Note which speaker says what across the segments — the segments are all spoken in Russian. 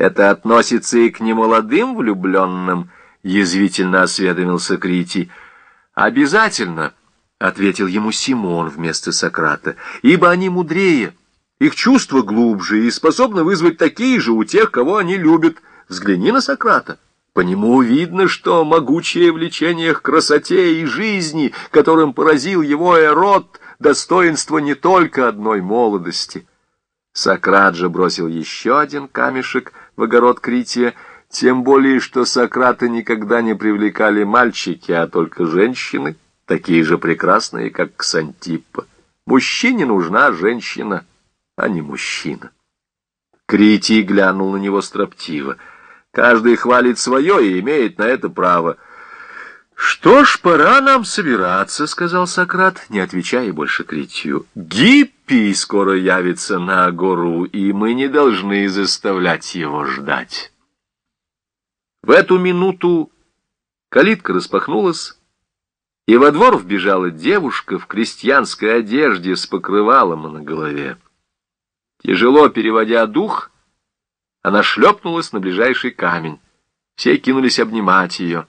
Speaker 1: Это относится и к немолодым влюбленным, — язвительно осведомился Критий. Обязательно, — ответил ему Симон вместо Сократа, — ибо они мудрее, их чувства глубже и способны вызвать такие же у тех, кого они любят. Взгляни на Сократа. По нему видно, что могучее влечение к красоте и жизни, которым поразил его Эрот, достоинство не только одной молодости. Сократ же бросил еще один камешек в огород Крития, тем более, что Сократа никогда не привлекали мальчики, а только женщины, такие же прекрасные, как Ксантиппа. Мужчине нужна женщина, а не мужчина. Критий глянул на него строптиво — Каждый хвалит свое и имеет на это право. «Что ж, пора нам собираться», — сказал Сократ, не отвечая больше Критию. «Гиппий скоро явится на гору, и мы не должны заставлять его ждать». В эту минуту калитка распахнулась, и во двор вбежала девушка в крестьянской одежде с покрывалом на голове. Тяжело переводя дух, она шлепнулась на ближайший камень. Все кинулись обнимать ее.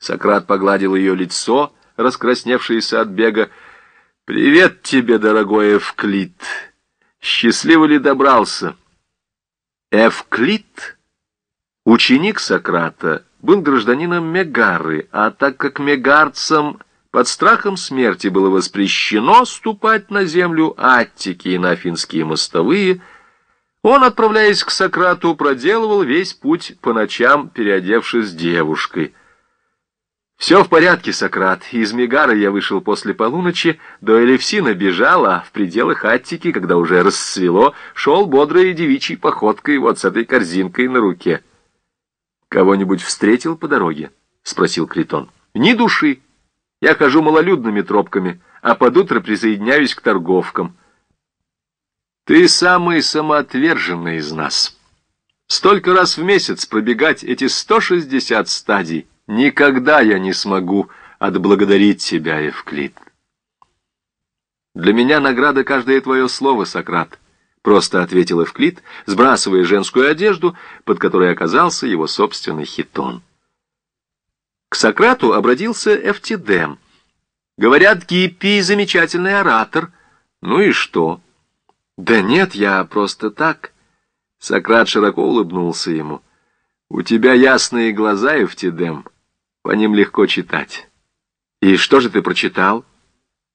Speaker 1: Сократ погладил ее лицо, раскрасневшееся от бега. «Привет тебе, дорогой Эвклид! Счастливо ли добрался?» Эвклид, ученик Сократа, был гражданином Мегары, а так как мегарцам под страхом смерти было воспрещено ступать на землю Аттики и на афинские мостовые – он, отправляясь к Сократу, проделывал весь путь по ночам, переодевшись девушкой. «Все в порядке, Сократ. Из Мегара я вышел после полуночи, до Элевсина бежал, а в пределах Аттики, когда уже расцвело, шел бодрой девичьей походкой вот с этой корзинкой на руке». «Кого-нибудь встретил по дороге?» — спросил Критон. «Ни души. Я хожу малолюдными тропками, а под утро присоединяюсь к торговкам». Ты самый самоотверженный из нас. Столько раз в месяц пробегать эти 160 стадий. Никогда я не смогу отблагодарить тебя, Евклид. Для меня награда каждое твое слово, Сократ. Просто ответил Евклид, сбрасывая женскую одежду, под которой оказался его собственный хитон. К Сократу обратился Эфтидем. Говорят, Гиппий замечательный оратор. Ну и что? «Да нет, я просто так». Сократ широко улыбнулся ему. «У тебя ясные глаза, Эвтидем, по ним легко читать». «И что же ты прочитал?»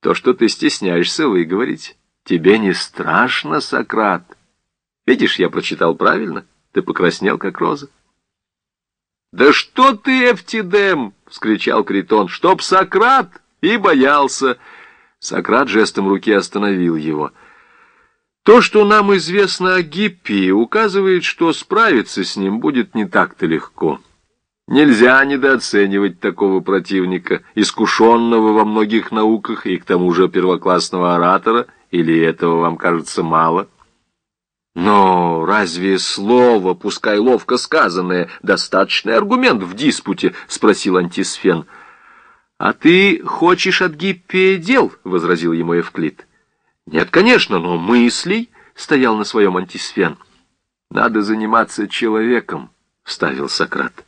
Speaker 1: «То, что ты стесняешься выговорить. Тебе не страшно, Сократ?» «Видишь, я прочитал правильно. Ты покраснел, как роза». «Да что ты, Эвтидем!» — вскричал Критон. «Чтоб Сократ!» И боялся. Сократ жестом руки остановил его — то, что нам известно о Гиппии, указывает, что справиться с ним будет не так-то легко. Нельзя недооценивать такого противника, искушенного во многих науках и к тому же первоклассного оратора, или этого вам кажется мало? Но разве слово, пускай ловко сказанное, достаточный аргумент в диспуте? — спросил Антисфен. — А ты хочешь от Гиппия дел? — возразил ему Евклид. — нет, конечно, но мыслей стоял на своем антисфен. Надо заниматься человеком, вставил Сократ.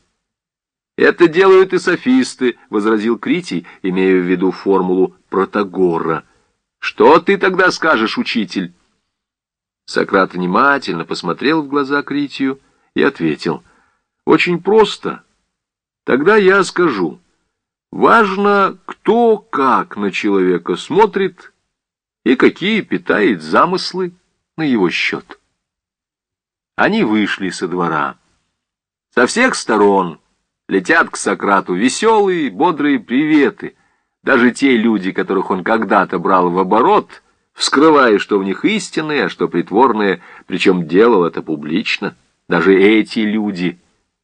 Speaker 1: Это делают и софисты, возразил Критий, имея в виду формулу Протагора. Что ты тогда скажешь, учитель? Сократ внимательно посмотрел в глаза Критию и ответил. Очень просто. Тогда я скажу. Важно, кто как на человека смотрит и какие питает замыслы на его счет. Они вышли со двора. Со всех сторон летят к Сократу веселые, бодрые приветы. Даже те люди, которых он когда-то брал в оборот, вскрывая, что в них истинные, а что притворные, причем делал это публично. Даже эти люди,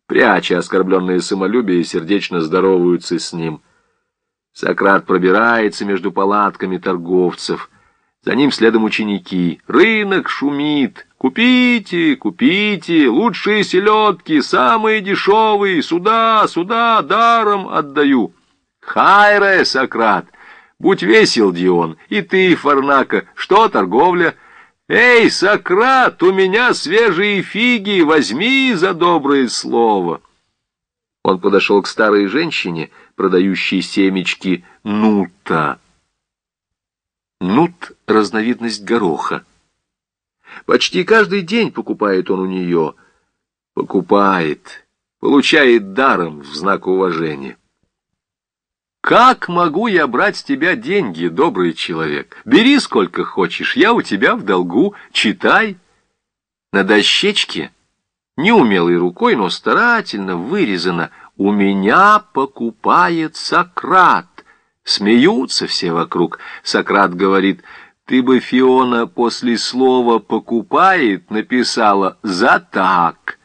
Speaker 1: пряча оскорбленное самолюбие, сердечно здороваются с ним. Сократ пробирается между палатками торговцев — за ним следом ученики. Рынок шумит. Купите, купите, лучшие селедки, самые дешевые, сюда, сюда, даром отдаю. Хайре, Сократ, будь весел, Дион, и ты, Фарнака, что торговля? «Эй, Сократ, у меня свежие фиги, возьми за доброе слово!» Он подошел к старой женщине, продающей семечки нута. Нут — разновидность гороха. Почти каждый день покупает он у нее. Покупает, получает даром в знак уважения. «Как могу я брать с тебя деньги, добрый человек? Бери сколько хочешь, я у тебя в долгу, читай». На дощечке, неумелой рукой, но старательно вырезано «У меня покупает Сократ». Смеются все вокруг. Сократ говорит «Ты бы, Фиона, после слова «покупает» написала «за так».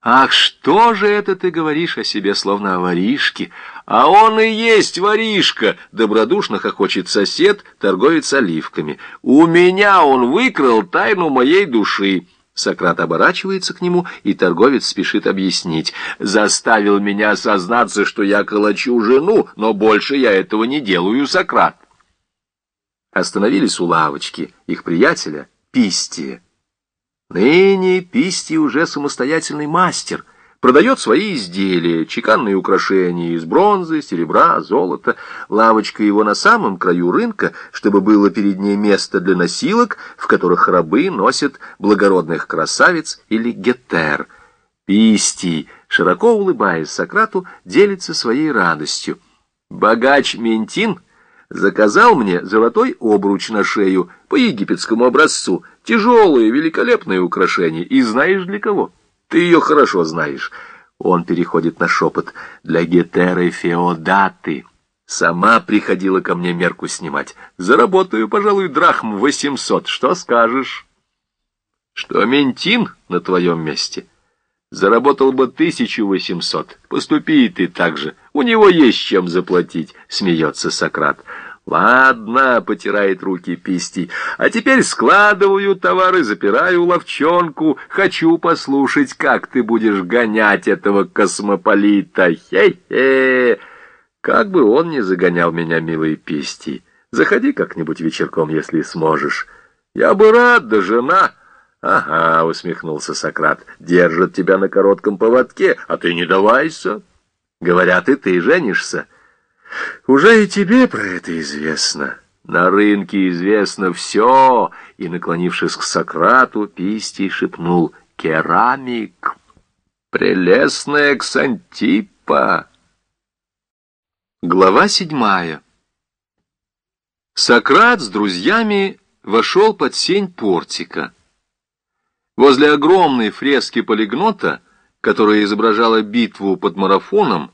Speaker 1: «Ах, что же это ты говоришь о себе, словно о воришке?» «А он и есть воришка!» — добродушно хохочет сосед, торговец оливками. «У меня он выкрал тайну моей души!» Сократ оборачивается к нему, и торговец спешит объяснить. «Заставил меня сознаться, что я калачу жену, но больше я этого не делаю, Сократ!» Остановились у лавочки их приятеля Пистия. Ныне Писти уже самостоятельный мастер, продает свои изделия, чеканные украшения из бронзы, серебра, золота. Лавочка его на самом краю рынка, чтобы было перед ней место для носилок, в которых рабы носят благородных красавиц или гетер. Писти, широко улыбаясь Сократу, делится своей радостью. Богач Ментин заказал мне золотой обруч на шею по египетскому образцу, тяжелое, великолепное украшение. И знаешь для кого? Ты ее хорошо знаешь. Он переходит на шепот. Для Гетеры Феодаты. Сама приходила ко мне мерку снимать. Заработаю, пожалуй, драхм восемьсот. Что скажешь? Что Ментин на твоем месте? Заработал бы тысячу восемьсот. Поступи и ты так же. У него есть чем заплатить, смеется Сократ. «Ладно», — потирает руки Пистий, — «а теперь складываю товары, запираю ловчонку. Хочу послушать, как ты будешь гонять этого космополита. Хе-хе!» Как бы он ни загонял меня, милый Пистий, заходи как-нибудь вечерком, если сможешь. Я бы рад, да жена... «Ага», — усмехнулся Сократ, — «держат тебя на коротком поводке, а ты не давайся. Говорят, и ты женишься». Уже и тебе про это известно. На рынке известно все. И, наклонившись к Сократу, Пистий шепнул «Керамик! Прелестная Ксантипа!» Глава седьмая Сократ с друзьями вошел под сень портика. Возле огромной фрески полигнота, которая изображала битву под марафоном,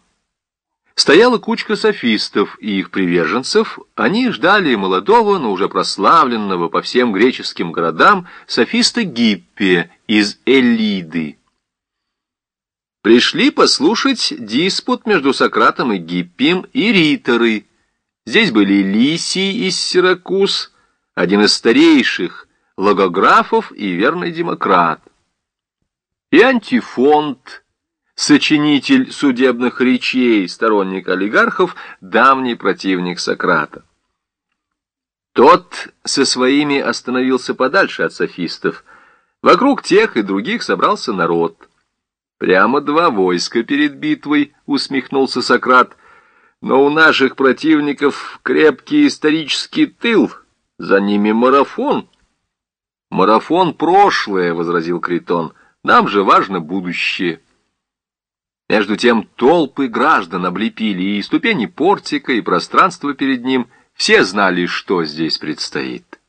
Speaker 1: Стояла кучка софистов и их приверженцев. Они ждали молодого, но уже прославленного по всем греческим городам софиста Гиппия из Элиды. Пришли послушать диспут между Сократом и Гиппием и риторы. Здесь были Лисий из Сиракуз, один из старейших логографов и верный демократ. И Антифонт, сочинитель судебных речей, сторонник олигархов, давний противник Сократа. Тот со своими остановился подальше от софистов. Вокруг тех и других собрался народ. Прямо два войска перед битвой, усмехнулся Сократ. Но у наших противников крепкий исторический тыл, за ними марафон. Марафон прошлое, возразил Критон, нам же важно будущее. Между тем толпы граждан облепили и ступени портика, и пространство перед ним. Все знали, что здесь предстоит.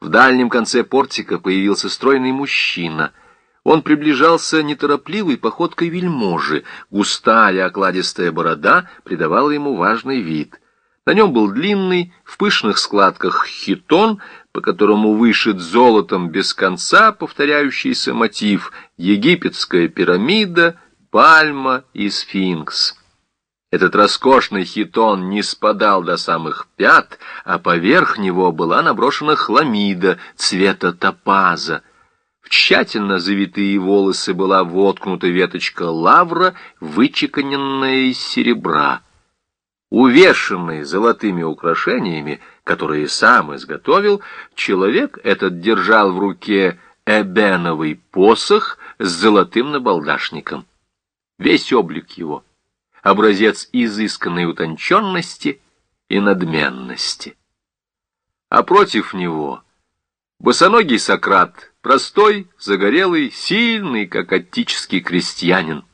Speaker 1: В дальнем конце портика появился стройный мужчина. Он приближался неторопливой походкой вельможи. Густая окладистая борода придавала ему важный вид. На нем был длинный, в пышных складках хитон, по которому вышит золотом без конца повторяющийся мотив «Египетская пирамида», пальма и сфинкс. Этот роскошный хитон не спадал до самых пят, а поверх него была наброшена хламида цвета топаза. В тщательно завитые волосы была воткнута веточка лавра, вычеканенная из серебра. Увешанный золотыми украшениями, которые сам изготовил, человек этот держал в руке эбеновый посох с золотым набалдашником. Весь облик его — образец изысканной утонченности и надменности. А против него босоногий Сократ, простой, загорелый, сильный, как аттический крестьянин,